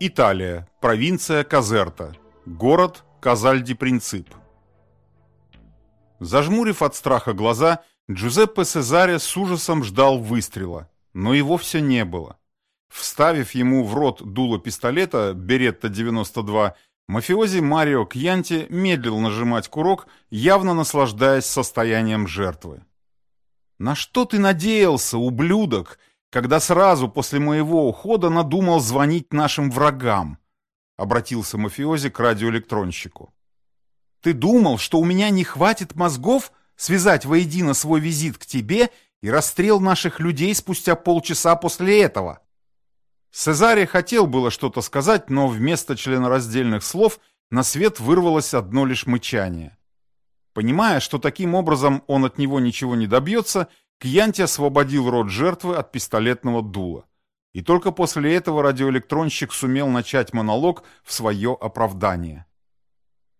Италия, провинция Казерта, город Казальди-Принцип. Зажмурив от страха глаза, Джузеппе Сезаре с ужасом ждал выстрела, но его все не было. Вставив ему в рот дуло пистолета Беретта-92, мафиози Марио Кьянти медлил нажимать курок, явно наслаждаясь состоянием жертвы. «На что ты надеялся, ублюдок?» Когда сразу после моего ухода надумал звонить нашим врагам», — обратился мафиози к радиоэлектронщику. «Ты думал, что у меня не хватит мозгов связать воедино свой визит к тебе и расстрел наших людей спустя полчаса после этого?» Сезаре хотел было что-то сказать, но вместо членораздельных слов на свет вырвалось одно лишь мычание. Понимая, что таким образом он от него ничего не добьется, Кьянти освободил рот жертвы от пистолетного дула. И только после этого радиоэлектронщик сумел начать монолог в свое оправдание.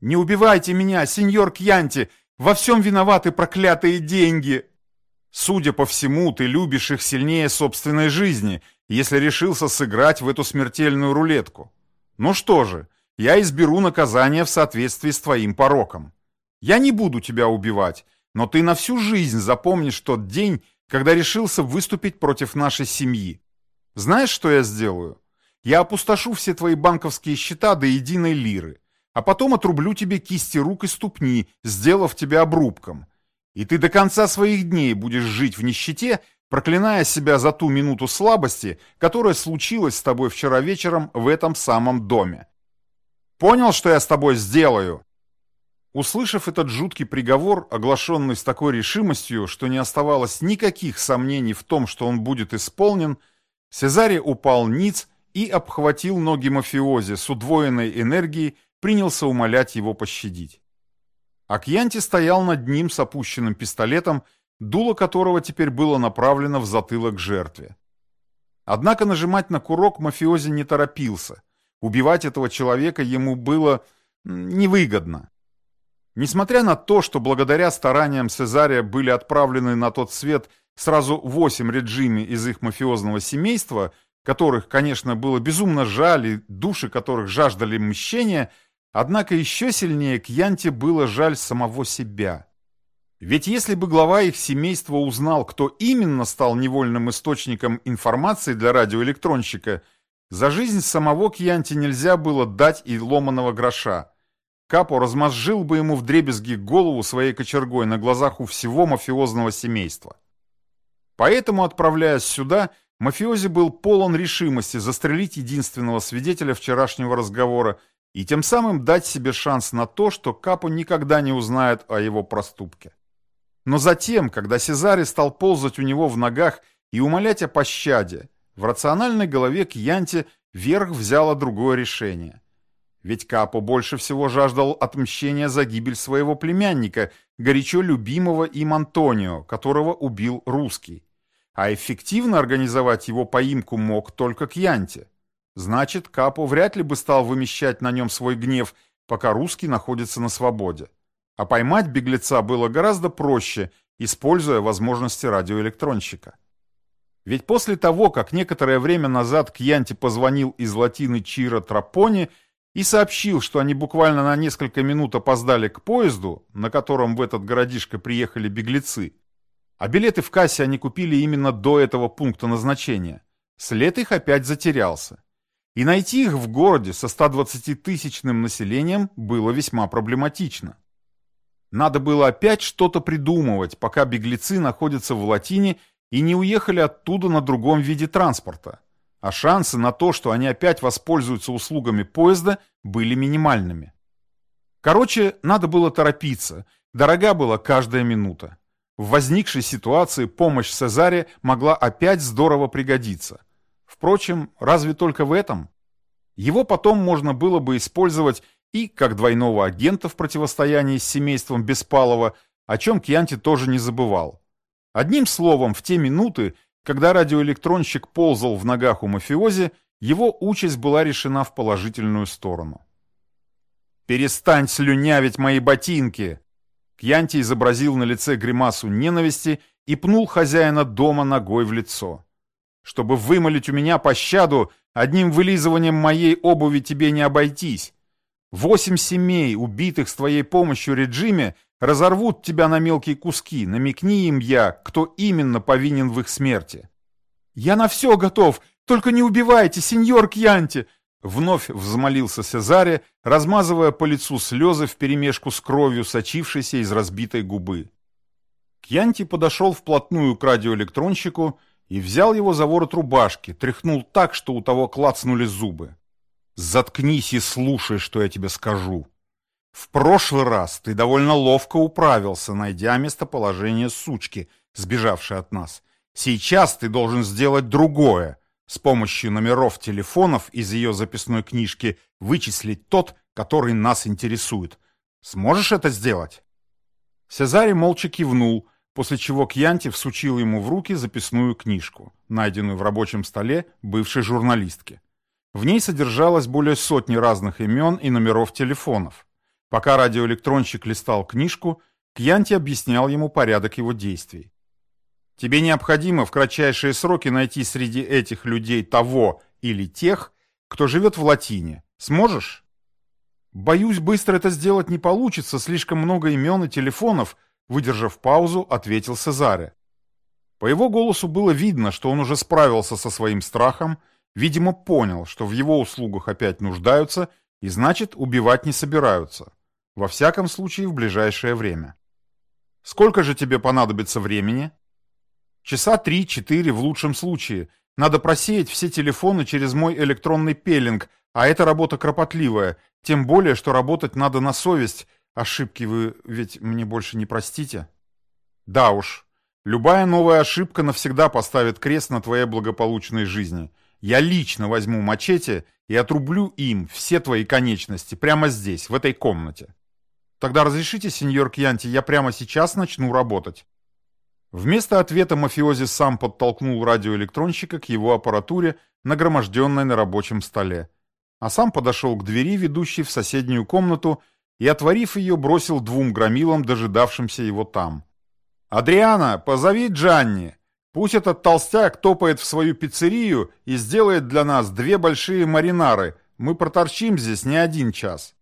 «Не убивайте меня, сеньор Кьянти! Во всем виноваты проклятые деньги!» «Судя по всему, ты любишь их сильнее собственной жизни, если решился сыграть в эту смертельную рулетку. Ну что же, я изберу наказание в соответствии с твоим пороком. Я не буду тебя убивать, но ты на всю жизнь запомнишь тот день, когда решился выступить против нашей семьи. Знаешь, что я сделаю? Я опустошу все твои банковские счета до единой лиры, а потом отрублю тебе кисти рук и ступни, сделав тебя обрубком. И ты до конца своих дней будешь жить в нищете, проклиная себя за ту минуту слабости, которая случилась с тобой вчера вечером в этом самом доме. Понял, что я с тобой сделаю? Услышав этот жуткий приговор, оглашенный с такой решимостью, что не оставалось никаких сомнений в том, что он будет исполнен, Сезаре упал ниц и обхватил ноги мафиози с удвоенной энергией, принялся умолять его пощадить. Акьянти стоял над ним с опущенным пистолетом, дуло которого теперь было направлено в затылок жертве. Однако нажимать на курок мафиози не торопился. Убивать этого человека ему было невыгодно. Несмотря на то, что благодаря стараниям Цезария были отправлены на тот свет сразу восемь реджими из их мафиозного семейства, которых, конечно, было безумно жаль и души которых жаждали мщения, однако еще сильнее Кьянте было жаль самого себя. Ведь если бы глава их семейства узнал, кто именно стал невольным источником информации для радиоэлектронщика, за жизнь самого Кьянти нельзя было дать и ломаного гроша. Капо размозжил бы ему вдребезги голову своей кочергой на глазах у всего мафиозного семейства. Поэтому, отправляясь сюда, мафиози был полон решимости застрелить единственного свидетеля вчерашнего разговора и тем самым дать себе шанс на то, что Капо никогда не узнает о его проступке. Но затем, когда Сезари стал ползать у него в ногах и умолять о пощаде, в рациональной голове Кьянти верх взяло другое решение – ведь Капо больше всего жаждал отмщения за гибель своего племянника, горячо любимого им Антонио, которого убил русский. А эффективно организовать его поимку мог только Кьянте. Значит, Капо вряд ли бы стал вымещать на нем свой гнев, пока русский находится на свободе. А поймать беглеца было гораздо проще, используя возможности радиоэлектронщика. Ведь после того, как некоторое время назад Кьянти позвонил из латины Чиро Трапони, и сообщил, что они буквально на несколько минут опоздали к поезду, на котором в этот городишко приехали беглецы, а билеты в кассе они купили именно до этого пункта назначения. След их опять затерялся. И найти их в городе со 120-тысячным населением было весьма проблематично. Надо было опять что-то придумывать, пока беглецы находятся в Латине и не уехали оттуда на другом виде транспорта а шансы на то, что они опять воспользуются услугами поезда, были минимальными. Короче, надо было торопиться, дорога была каждая минута. В возникшей ситуации помощь Цезаре могла опять здорово пригодиться. Впрочем, разве только в этом? Его потом можно было бы использовать и как двойного агента в противостоянии с семейством Беспалова, о чем Кьянти тоже не забывал. Одним словом, в те минуты, когда радиоэлектронщик ползал в ногах у мафиози, его участь была решена в положительную сторону. «Перестань слюнявить мои ботинки!» Кьянти изобразил на лице гримасу ненависти и пнул хозяина дома ногой в лицо. «Чтобы вымолить у меня пощаду, Одним вылизыванием моей обуви тебе не обойтись. Восемь семей, убитых с твоей помощью режиме, разорвут тебя на мелкие куски. Намекни им я, кто именно повинен в их смерти. «Я на все готов! Только не убивайте, сеньор Кьянти!» Вновь взмолился Сезаре, размазывая по лицу слезы вперемешку с кровью, сочившейся из разбитой губы. Кьянти подошел вплотную к радиоэлектронщику и взял его за ворот рубашки, тряхнул так, что у того клацнули зубы. «Заткнись и слушай, что я тебе скажу. В прошлый раз ты довольно ловко управился, найдя местоположение сучки, сбежавшей от нас. Сейчас ты должен сделать другое. С помощью номеров телефонов из ее записной книжки вычислить тот, который нас интересует. Сможешь это сделать?» Сезари молча кивнул, после чего Кьянти всучил ему в руки записную книжку, найденную в рабочем столе бывшей журналистки. В ней содержалось более сотни разных имен и номеров телефонов. Пока радиоэлектронщик листал книжку, Кьянти объяснял ему порядок его действий. Тебе необходимо в кратчайшие сроки найти среди этих людей того или тех, кто живет в Латине. Сможешь? Боюсь, быстро это сделать не получится, слишком много имен и телефонов, выдержав паузу, ответил Сезаре. По его голосу было видно, что он уже справился со своим страхом, видимо, понял, что в его услугах опять нуждаются и, значит, убивать не собираются. Во всяком случае, в ближайшее время. Сколько же тебе понадобится времени? Часа три-четыре в лучшем случае. Надо просеять все телефоны через мой электронный пелинг, а это работа кропотливая, тем более, что работать надо на совесть. Ошибки вы ведь мне больше не простите? Да уж, любая новая ошибка навсегда поставит крест на твоей благополучной жизни. Я лично возьму мачете и отрублю им все твои конечности прямо здесь, в этой комнате. Тогда разрешите, сеньор Кьянти, я прямо сейчас начну работать. Вместо ответа мафиози сам подтолкнул радиоэлектронщика к его аппаратуре, нагроможденной на рабочем столе. А сам подошел к двери, ведущей в соседнюю комнату, и, отворив ее, бросил двум громилам, дожидавшимся его там. «Адриана, позови Джанни! Пусть этот толстяк топает в свою пиццерию и сделает для нас две большие маринары. Мы проторчим здесь не один час».